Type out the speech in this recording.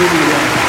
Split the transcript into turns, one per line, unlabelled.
Hallelujah.